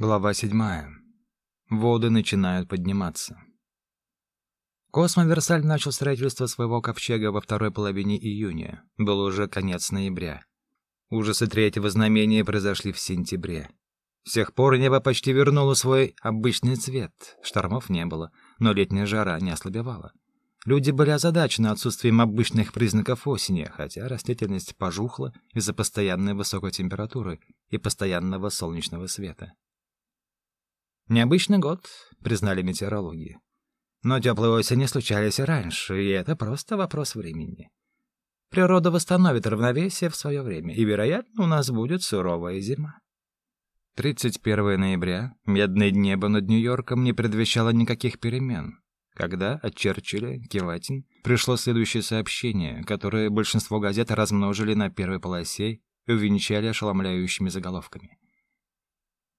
Глава седьмая. Воды начинают подниматься. Космо Версаль начал строительство своего ковчега во второй половине июня. Был уже конец ноября. Ужасы третьего знамения произошли в сентябре. С тех пор небо почти вернуло свой обычный цвет. Штормов не было, но летняя жара не ослабевала. Люди были озадачены отсутствием обычных признаков осени, хотя растительность пожухла из-за постоянной высокой температуры и постоянного солнечного света. Необычный год, признали метеорологи. Но теплые осени случались и раньше, и это просто вопрос времени. Природа восстановит равновесие в свое время, и, вероятно, у нас будет суровая зима. 31 ноября медное небо над Нью-Йорком не предвещало никаких перемен, когда от Черчилля, Киватин, пришло следующее сообщение, которое большинство газет размножили на первой полосе и увенчали ошеломляющими заголовками.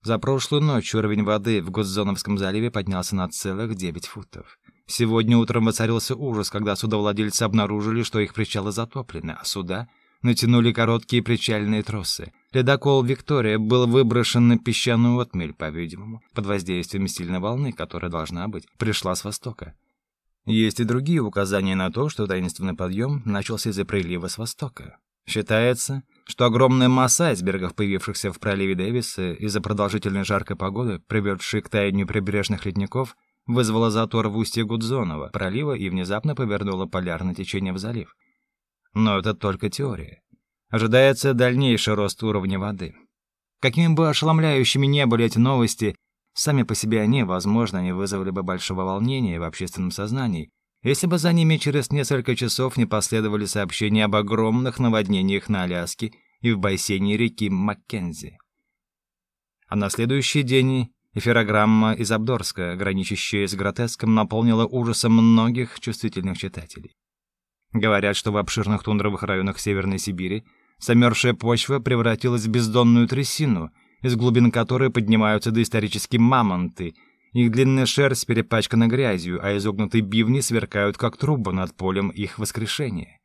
За прошлую ночь уровень воды в Гудзоновском заливе поднялся на целых 9 футов. Сегодня утром воцарился ужас, когда судовладельцы обнаружили, что их причалы затоплены, а суда натянули короткие причальные тросы. Ледокол «Виктория» был выброшен на песчаную отмель, по-видимому, под воздействием сильной волны, которая, должна быть, пришла с востока. Есть и другие указания на то, что таинственный подъем начался из-за прилива с востока. Считается, что огромная масса айсбергов, появившихся в проливе Дэвиса из-за продолжительной жаркой погоды, приведшей к таянию прибрежных ледников, вызвала затор в устье Гудзонова пролива и внезапно повернула полярное течение в залив. Но это только теория. Ожидается дальнейший рост уровня воды. Какими бы ошеломляющими не были эти новости, сами по себе они, возможно, не вызвали бы большого волнения в общественном сознании, если бы за ними через несколько часов не последовали сообщения об огромных наводнениях на Аляске и в бассейне реки Маккензи. А на следующий день эфирограмма из Абдорска, граничащая с гротеском, наполнила ужасом многих чувствительных читателей. Говорят, что в обширных тундровых районах Северной Сибири замерзшая почва превратилась в бездонную трясину, из глубин которой поднимаются доисторические мамонты — их длинная шерсть перепачкана грязью, а изогнутые бивни сверкают, как трубы над полем их воскрешения.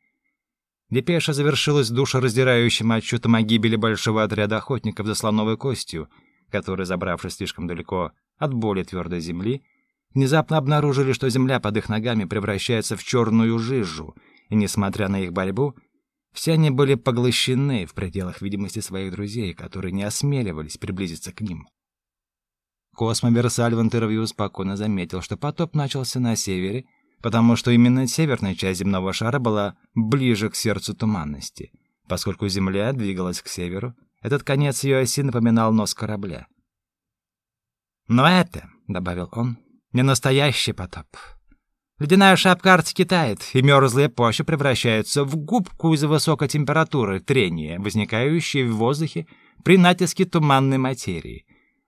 Депеша завершилась душераздирающим отчетом о гибели большого отряда охотников за слоновой костью, которые, забравшись слишком далеко от более твердой земли, внезапно обнаружили, что земля под их ногами превращается в черную жижу, и, несмотря на их борьбу, все они были поглощены в пределах видимости своих друзей, которые не осмеливались приблизиться к ним. Космо Версаль в интервью спокойно заметил, что потоп начался на севере, потому что именно северная часть земного шара была ближе к сердцу туманности. Поскольку Земля двигалась к северу, этот конец ее оси напоминал нос корабля. «Но это», — добавил он, — «не настоящий потоп. Ледяная шапка Арктики тает, и мерзлые почвы превращаются в губку из-за высокой температуры трения, возникающей в воздухе при натиске туманной материи.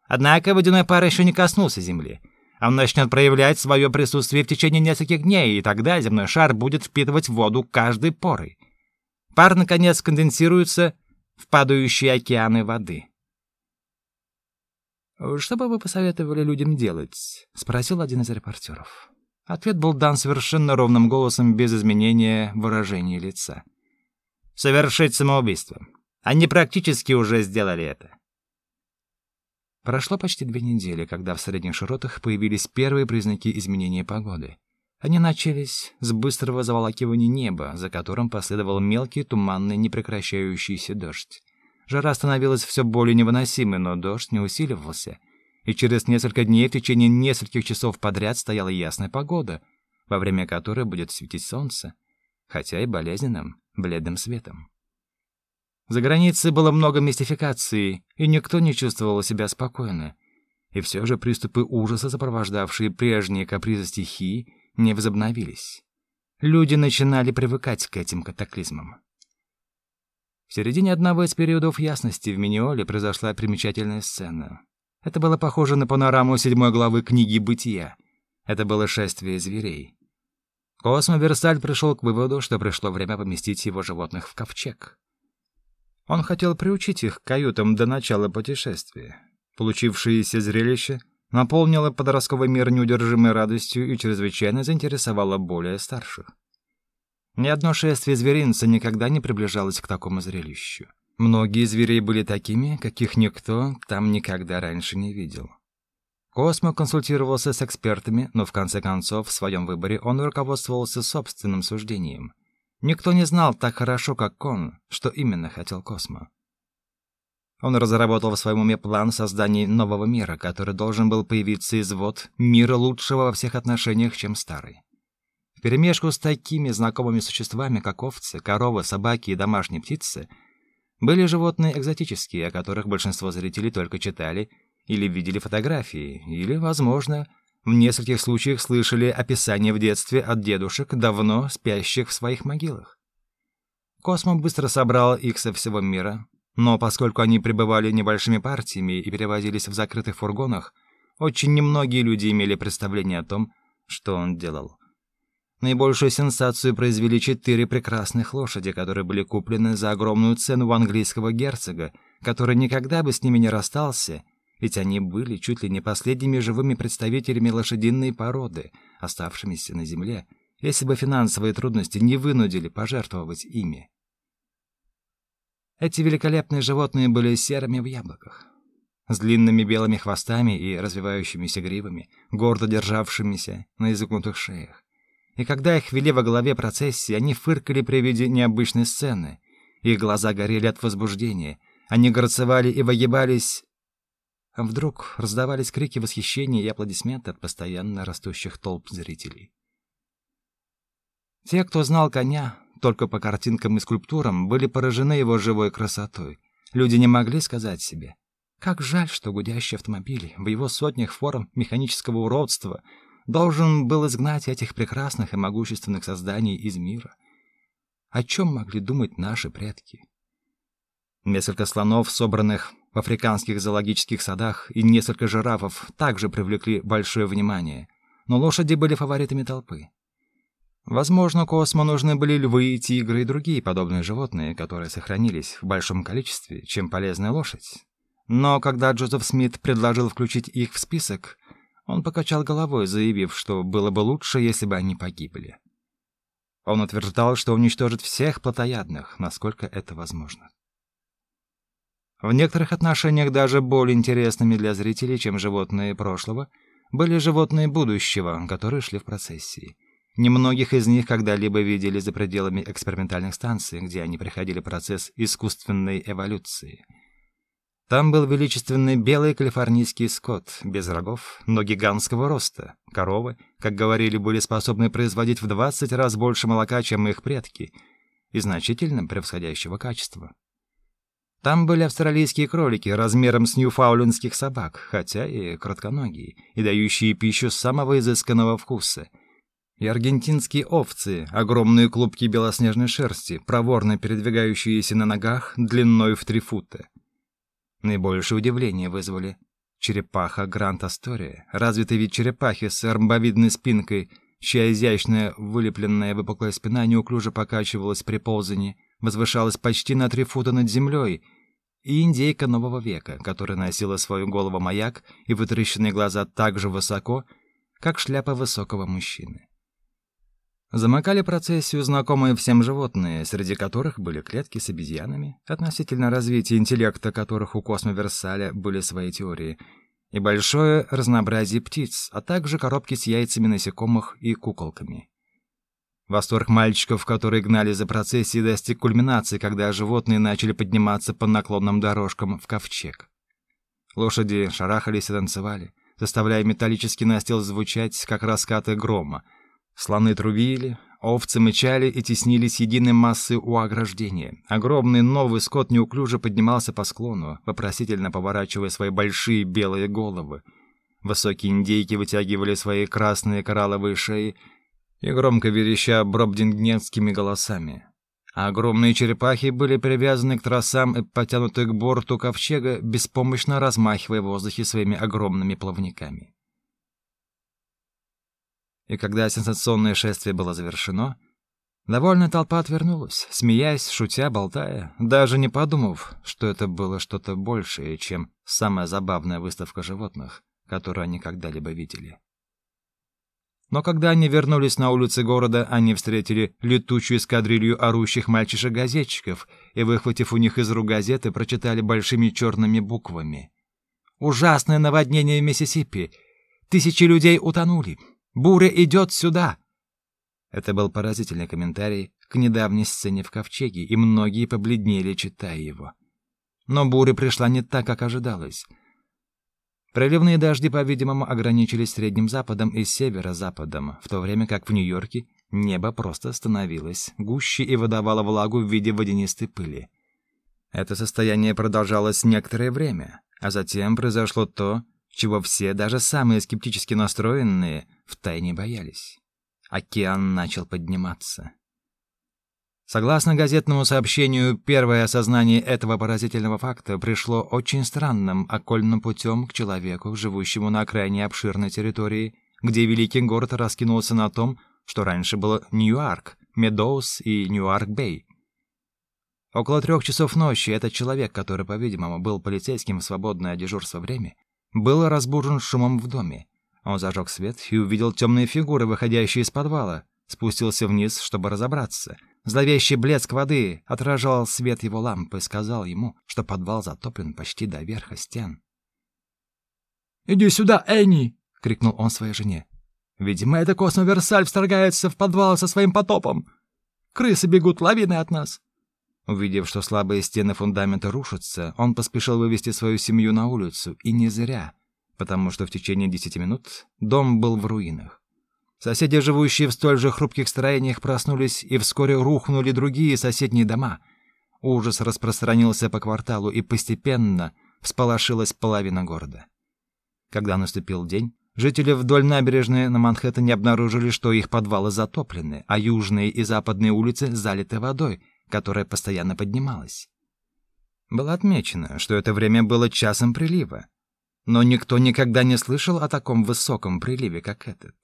Однако водяной пар еще не коснулся Земли. Он начнет проявлять свое присутствие в течение нескольких дней, и тогда земной шар будет впитывать воду каждой порой. Пар, наконец, конденсируется в падающие океаны воды. «Что бы вы посоветовали людям делать?» — спросил один из репортеров. Ответ был дан совершенно ровным голосом, без изменения выражения лица. «Совершить самоубийство. Они практически уже сделали это. Прошло почти две недели, когда в средних широтах появились первые признаки изменения погоды. Они начались с быстрого заволакивания неба, за которым последовал мелкий, туманный, непрекращающийся дождь. Жара становилась все более невыносимой, но дождь не усиливался, и через несколько дней в течение нескольких часов подряд стояла ясная погода, во время которой будет светить солнце, хотя и болезненным, бледным светом. За границей было много мистификаций, и никто не чувствовал себя спокойно. И все же приступы ужаса, сопровождавшие прежние капризы стихии, не возобновились. Люди начинали привыкать к этим катаклизмам. В середине одного из периодов ясности в Миниоле произошла примечательная сцена. Это было похоже на панораму седьмой главы книги «Бытия». Это было шествие зверей. Космо Версаль пришел к выводу, что пришло время поместить его животных в ковчег. Он хотел приучить их к каютам до начала путешествия. Получившееся зрелище наполнило подростковый мир неудержимой радостью и чрезвычайно заинтересовало более старших. Ни одно шествие зверинца никогда не приближалось к такому зрелищу. Многие звери были такими, каких никто там никогда раньше не видел. Космо консультировался с экспертами, но в конце концов в своем выборе он руководствовался собственным суждением. Никто не знал так хорошо, как он, что именно хотел Космо. Он разработал в своем уме план создания нового мира, который должен был появиться из вод мира лучшего во всех отношениях, чем старый. Вперемешку с такими знакомыми существами, как овцы, коровы, собаки и домашние птицы, были животные экзотические, о которых большинство зрителей только читали или видели фотографии, или, возможно, в нескольких случаях слышали описания в детстве от дедушек, давно спящих в своих могилах. Космо быстро собрал их со всего мира, но поскольку они пребывали небольшими партиями и перевозились в закрытых фургонах, очень немногие люди имели представление о том, что он делал. Наибольшую сенсацию произвели четыре прекрасных лошади, которые были куплены за огромную цену у английского герцога, который никогда бы с ними не расстался ведь они были чуть ли не последними живыми представителями лошадиной породы, оставшимися на земле, если бы финансовые трудности не вынудили пожертвовать ими. Эти великолепные животные были серыми в яблоках, с длинными белыми хвостами и развивающимися гривами, гордо державшимися на изогнутых шеях. И когда их вели во главе процессии, они фыркали при виде необычной сцены. Их глаза горели от возбуждения, они горцевали и выгибались Вдруг раздавались крики восхищения и аплодисменты от постоянно растущих толп зрителей. Те, кто знал коня только по картинкам и скульптурам, были поражены его живой красотой. Люди не могли сказать себе, как жаль, что гудящий автомобиль в его сотнях форм механического уродства должен был изгнать этих прекрасных и могущественных созданий из мира. О чем могли думать наши предки? Несколько слонов, собранных в африканских зоологических садах, и несколько жирафов также привлекли большое внимание, но лошади были фаворитами толпы. Возможно, Космо нужны были львы, тигры и другие подобные животные, которые сохранились в большом количестве, чем полезная лошадь. Но когда Джозеф Смит предложил включить их в список, он покачал головой, заявив, что было бы лучше, если бы они погибли. Он утверждал, что уничтожит всех плотоядных, насколько это возможно. В некоторых отношениях даже более интересными для зрителей, чем животные прошлого, были животные будущего, которые шли в процессии. Немногих из них когда-либо видели за пределами экспериментальных станций, где они проходили процесс искусственной эволюции. Там был величественный белый калифорнийский скот, без рогов, но гигантского роста. Коровы, как говорили, были способны производить в 20 раз больше молока, чем их предки, и значительно превосходящего качества. Там были австралийские кролики размером с ньюфаулендских собак, хотя и коротконогие, и дающие пищу самого изысканного вкуса. И аргентинские овцы, огромные клубки белоснежной шерсти, проворно передвигающиеся на ногах длиной в три фута. Наибольшее удивление вызвали черепаха Грант Астория, развитый вид черепахи с ромбовидной спинкой, чья изящная вылепленная выпуклая спина неуклюже покачивалась при ползании, возвышалась почти на три фута над землей, и индейка нового века, которая носила свою голову маяк и вытаращенные глаза так же высоко, как шляпа высокого мужчины. Замыкали процессию знакомые всем животные, среди которых были клетки с обезьянами, относительно развития интеллекта которых у Космо Версаля были свои теории, и большое разнообразие птиц, а также коробки с яйцами насекомых и куколками. Восторг мальчиков, которые гнали за процессией, достиг кульминации, когда животные начали подниматься по наклонным дорожкам в ковчег. Лошади шарахались и танцевали, заставляя металлический настил звучать, как раскаты грома. Слоны трубили, овцы мычали и теснились единой массой у ограждения. Огромный новый скот неуклюже поднимался по склону, вопросительно поворачивая свои большие белые головы. Высокие индейки вытягивали свои красные коралловые шеи, и громко вереща бробдингнетскими голосами. А огромные черепахи были привязаны к тросам и потянуты к борту ковчега, беспомощно размахивая в воздухе своими огромными плавниками. И когда сенсационное шествие было завершено, довольная толпа отвернулась, смеясь, шутя, болтая, даже не подумав, что это было что-то большее, чем самая забавная выставка животных, которую они когда-либо видели. Но когда они вернулись на улицы города, они встретили летучую эскадрилью орущих мальчишек-газетчиков и, выхватив у них из рук газеты, прочитали большими черными буквами. «Ужасное наводнение в Миссисипи! Тысячи людей утонули! Буря идет сюда!» Это был поразительный комментарий к недавней сцене в Ковчеге, и многие побледнели, читая его. Но буря пришла не так, как ожидалось. Проливные дожди, по-видимому, ограничились Средним Западом и Северо-Западом, в то время как в Нью-Йорке небо просто становилось гуще и выдавало влагу в виде водянистой пыли. Это состояние продолжалось некоторое время, а затем произошло то, чего все, даже самые скептически настроенные, втайне боялись. Океан начал подниматься. Согласно газетному сообщению, первое осознание этого поразительного факта пришло очень странным окольным путем к человеку, живущему на окраине обширной территории, где великий город раскинулся на том, что раньше было Ньюарк, Медоуз и Ньюарк-Бэй. Около трех часов ночи этот человек, который, по-видимому, был полицейским в свободное дежурство время, был разбужен шумом в доме. Он зажег свет и увидел темные фигуры, выходящие из подвала, спустился вниз, чтобы разобраться — Зловещий блеск воды отражал свет его лампы и сказал ему, что подвал затоплен почти до верха стен. «Иди сюда, Энни!» — крикнул он своей жене. «Видимо, это Космоверсаль вторгается в подвал со своим потопом. Крысы бегут лавиной от нас». Увидев, что слабые стены фундамента рушатся, он поспешил вывести свою семью на улицу, и не зря, потому что в течение десяти минут дом был в руинах. Соседи, живущие в столь же хрупких строениях, проснулись, и вскоре рухнули другие соседние дома. Ужас распространился по кварталу, и постепенно всполошилась половина города. Когда наступил день, жители вдоль набережной на Манхэттене обнаружили, что их подвалы затоплены, а южные и западные улицы залиты водой, которая постоянно поднималась. Было отмечено, что это время было часом прилива, но никто никогда не слышал о таком высоком приливе, как этот.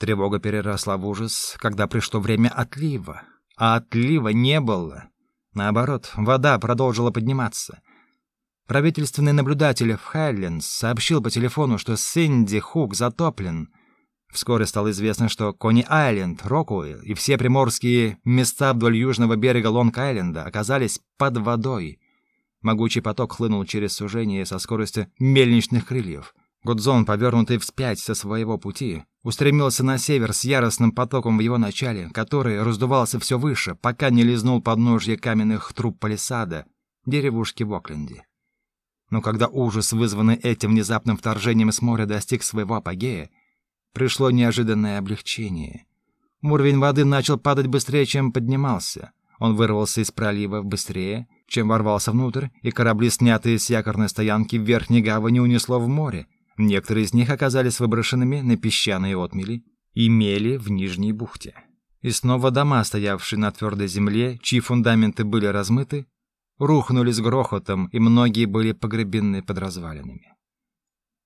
Тревога переросла в ужас, когда пришло время отлива. А отлива не было. Наоборот, вода продолжила подниматься. Правительственный наблюдатель в Хайлендс сообщил по телефону, что Синди Хук затоплен. Вскоре стало известно, что Кони-Айленд, Рокуэлл и все приморские места вдоль южного берега Лонг-Айленда оказались под водой. Могучий поток хлынул через сужение со скоростью мельничных крыльев. Гудзон, повернутый вспять со своего пути, устремился на север с яростным потоком в его начале, который раздувался все выше, пока не лизнул подножье каменных труб палисада, деревушки в Окленде. Но когда ужас, вызванный этим внезапным вторжением с моря, достиг своего апогея, пришло неожиданное облегчение. Уровень воды начал падать быстрее, чем поднимался. Он вырвался из пролива быстрее, чем ворвался внутрь, и корабли, снятые с якорной стоянки в верхней гавани, унесло в море, Некоторые из них оказались выброшенными на песчаные отмели и мели в Нижней бухте. И снова дома, стоявшие на твердой земле, чьи фундаменты были размыты, рухнули с грохотом, и многие были погребены под развалинами.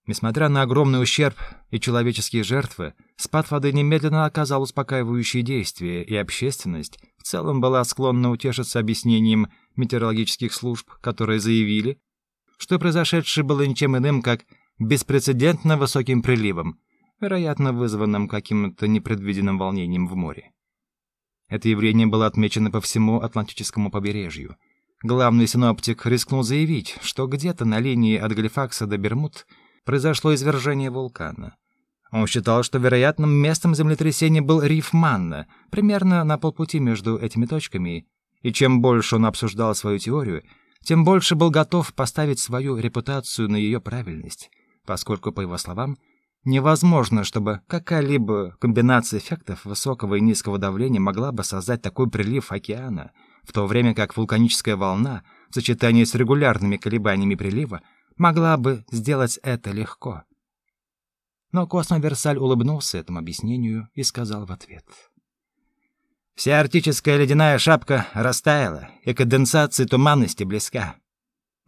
Несмотря на огромный ущерб и человеческие жертвы, спад воды немедленно оказал успокаивающее действие, и общественность в целом была склонна утешиться объяснением метеорологических служб, которые заявили, что произошедшее было ничем иным, как беспрецедентно высоким приливом, вероятно, вызванным каким-то непредвиденным волнением в море. Это явление было отмечено по всему Атлантическому побережью. Главный синоптик рискнул заявить, что где-то на линии от Галифакса до Бермуд произошло извержение вулкана. Он считал, что вероятным местом землетрясения был риф Манна, примерно на полпути между этими точками, и чем больше он обсуждал свою теорию, тем больше был готов поставить свою репутацию на ее правильность поскольку, по его словам, невозможно, чтобы какая-либо комбинация эффектов высокого и низкого давления могла бы создать такой прилив океана, в то время как вулканическая волна в сочетании с регулярными колебаниями прилива могла бы сделать это легко. Но Космо Версаль улыбнулся этому объяснению и сказал в ответ. «Вся арктическая ледяная шапка растаяла, и конденсация туманности близка.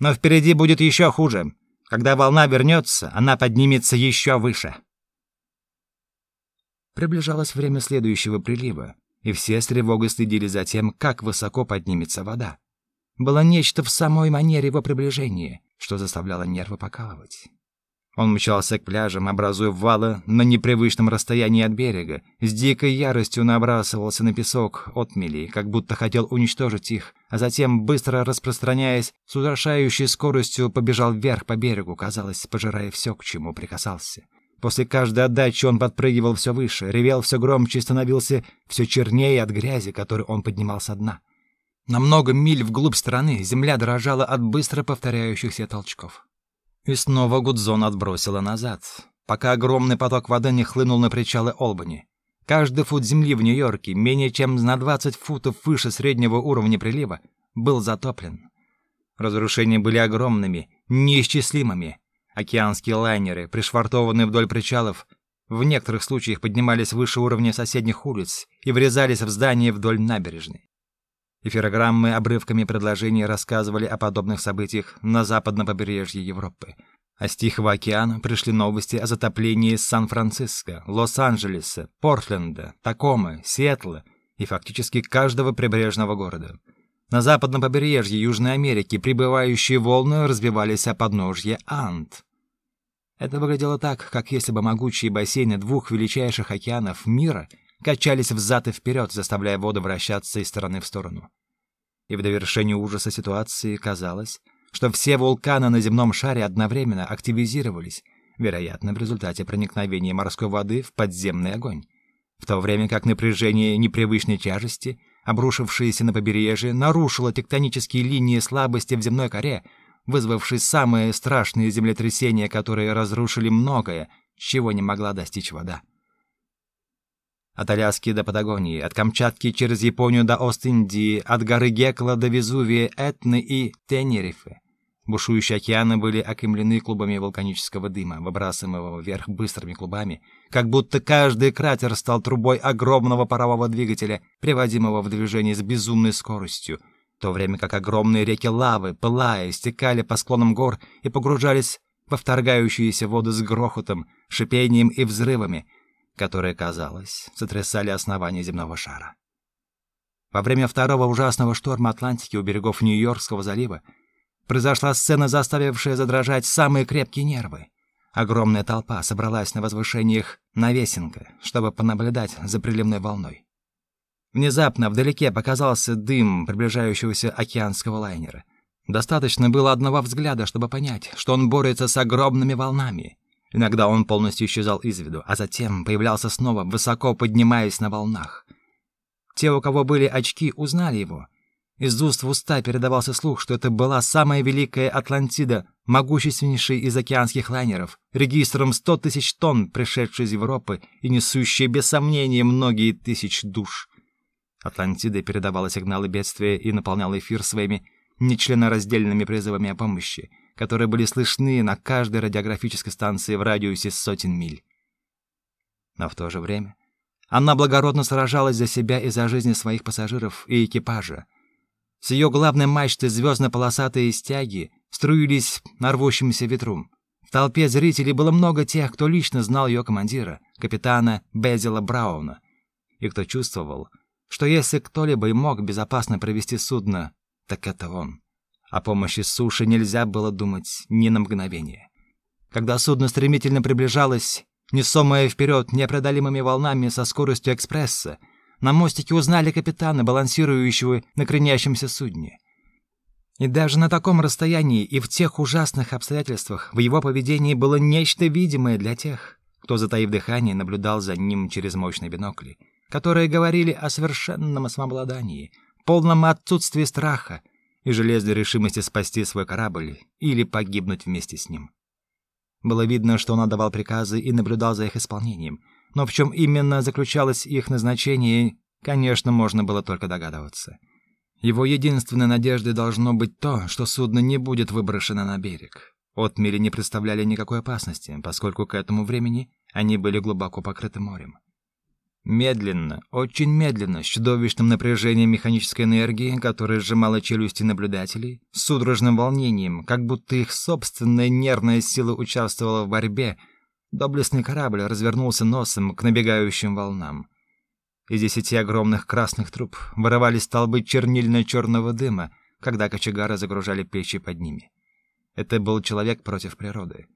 Но впереди будет еще хуже. Когда волна вернется, она поднимется еще выше. Приближалось время следующего прилива, и все с тревогой следили за тем, как высоко поднимется вода. Было нечто в самой манере его приближения, что заставляло нервы покалывать. Он мчался к пляжам, образуя валы на непривычном расстоянии от берега, с дикой яростью набрасывался на песок отмели, как будто хотел уничтожить их, а затем, быстро распространяясь, с ужасающей скоростью побежал вверх по берегу, казалось, пожирая все, к чему прикасался. После каждой отдачи он подпрыгивал все выше, ревел все громче и становился все чернее от грязи, которую он поднимал со дна. На много миль вглубь страны земля дрожала от быстро повторяющихся толчков. И снова Гудзон отбросила назад, пока огромный поток воды не хлынул на причалы Олбани. Каждый фут земли в Нью-Йорке, менее чем на 20 футов выше среднего уровня прилива, был затоплен. Разрушения были огромными, неисчислимыми. Океанские лайнеры, пришвартованные вдоль причалов, в некоторых случаях поднимались выше уровня соседних улиц и врезались в здания вдоль набережной. Эфирограммы обрывками предложений рассказывали о подобных событиях на западном побережье Европы. А с Тихого океана пришли новости о затоплении Сан-Франциско, Лос-Анджелеса, Портленда, Такомы, Сиэтла и фактически каждого прибрежного города. На западном побережье Южной Америки прибывающие волны разбивались о подножье Анд. Это выглядело так, как если бы могучие бассейны двух величайших океанов мира — качались взад и вперед, заставляя воду вращаться из стороны в сторону. И в довершении ужаса ситуации казалось, что все вулканы на земном шаре одновременно активизировались, вероятно, в результате проникновения морской воды в подземный огонь, в то время как напряжение непривычной тяжести, обрушившееся на побережье, нарушило тектонические линии слабости в земной коре, вызвавшие самые страшные землетрясения, которые разрушили многое, чего не могла достичь вода. От Аляски до Патагонии, от Камчатки через Японию до Ост-Индии, от горы Гекла до Везувия, Этны и Тенерифе. Бушующие океаны были окаймлены клубами вулканического дыма, выбрасываемого вверх быстрыми клубами, как будто каждый кратер стал трубой огромного парового двигателя, приводимого в движение с безумной скоростью, в то время как огромные реки лавы, пылая, стекали по склонам гор и погружались во вторгающиеся воды с грохотом, шипением и взрывами, которые, казалось, сотрясали основание земного шара. Во время второго ужасного шторма Атлантики у берегов Нью-Йоркского залива произошла сцена, заставившая задрожать самые крепкие нервы. Огромная толпа собралась на возвышениях Навесенка, чтобы понаблюдать за приливной волной. Внезапно вдалеке показался дым приближающегося океанского лайнера. Достаточно было одного взгляда, чтобы понять, что он борется с огромными волнами. Иногда он полностью исчезал из виду, а затем появлялся снова, высоко поднимаясь на волнах. Те, у кого были очки, узнали его. Из уст в уста передавался слух, что это была самая великая Атлантида, могущественнейший из океанских лайнеров, регистром 100 тысяч тонн, пришедший из Европы и несущий без сомнения многие тысяч душ. Атлантида передавала сигналы бедствия и наполняла эфир своими нечленораздельными призывами о помощи — которые были слышны на каждой радиографической станции в радиусе сотен миль. Но в то же время она благородно сражалась за себя и за жизни своих пассажиров и экипажа. С ее главной мачты звездно-полосатые стяги струились на рвущемся ветру. В толпе зрителей было много тех, кто лично знал ее командира, капитана Безила Брауна, и кто чувствовал, что если кто-либо и мог безопасно провести судно, так это он. О помощи суши нельзя было думать ни на мгновение. Когда судно стремительно приближалось, несомое вперед непреодолимыми волнами со скоростью экспресса, на мостике узнали капитана, балансирующего на кренящемся судне. И даже на таком расстоянии и в тех ужасных обстоятельствах в его поведении было нечто видимое для тех, кто, затаив дыхание, наблюдал за ним через мощные бинокли, которые говорили о совершенном самообладании, полном отсутствии страха, и железной решимости спасти свой корабль или погибнуть вместе с ним. Было видно, что он отдавал приказы и наблюдал за их исполнением, но в чем именно заключалось их назначение, конечно, можно было только догадываться. Его единственной надеждой должно быть то, что судно не будет выброшено на берег. Отмели не представляли никакой опасности, поскольку к этому времени они были глубоко покрыты морем. Медленно, очень медленно, с чудовищным напряжением механической энергии, которая сжимала челюсти наблюдателей, с судорожным волнением, как будто их собственная нервная сила участвовала в борьбе, доблестный корабль развернулся носом к набегающим волнам. Из десяти огромных красных труб вырывались столбы чернильно-черного дыма, когда кочегары загружали печи под ними. Это был человек против природы.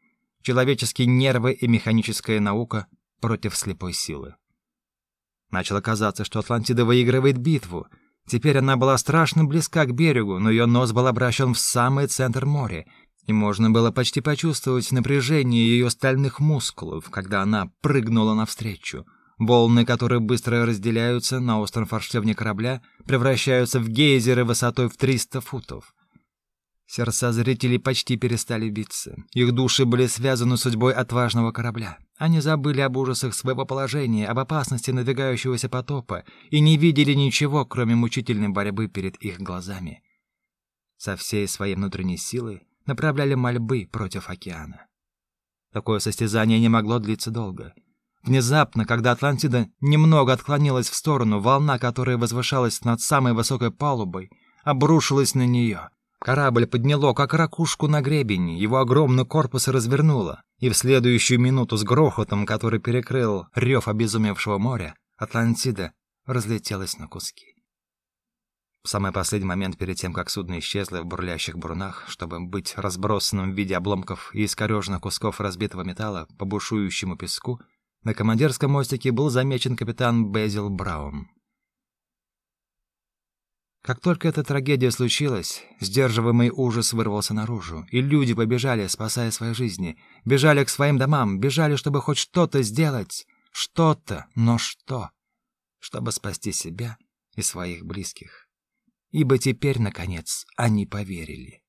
человеческие нервы и механическая наука против слепой силы. Начало казаться, что Атлантида выигрывает битву. Теперь она была страшно близка к берегу, но ее нос был обращен в самый центр моря, и можно было почти почувствовать напряжение ее стальных мускулов, когда она прыгнула навстречу. Волны, которые быстро разделяются на остром форштевне корабля, превращаются в гейзеры высотой в 300 футов. Сердца зрителей почти перестали биться. Их души были связаны судьбой отважного корабля. Они забыли об ужасах своего положения, об опасности надвигающегося потопа и не видели ничего, кроме мучительной борьбы перед их глазами. Со всей своей внутренней силой направляли мольбы против океана. Такое состязание не могло длиться долго. Внезапно, когда Атлантида немного отклонилась в сторону, волна, которая возвышалась над самой высокой палубой, обрушилась на нее — Корабль подняло, как ракушку на гребень, его огромный корпус развернуло, и в следующую минуту с грохотом, который перекрыл рев обезумевшего моря, Атлантида разлетелась на куски. В самый последний момент перед тем, как судно исчезло в бурлящих бурунах, чтобы быть разбросанным в виде обломков и искореженных кусков разбитого металла по бушующему песку, на командирском мостике был замечен капитан Безил Браун. Как только эта трагедия случилась, сдерживаемый ужас вырвался наружу, и люди побежали, спасая свои жизни, бежали к своим домам, бежали, чтобы хоть что-то сделать, что-то, но что, чтобы спасти себя и своих близких. Ибо теперь, наконец, они поверили.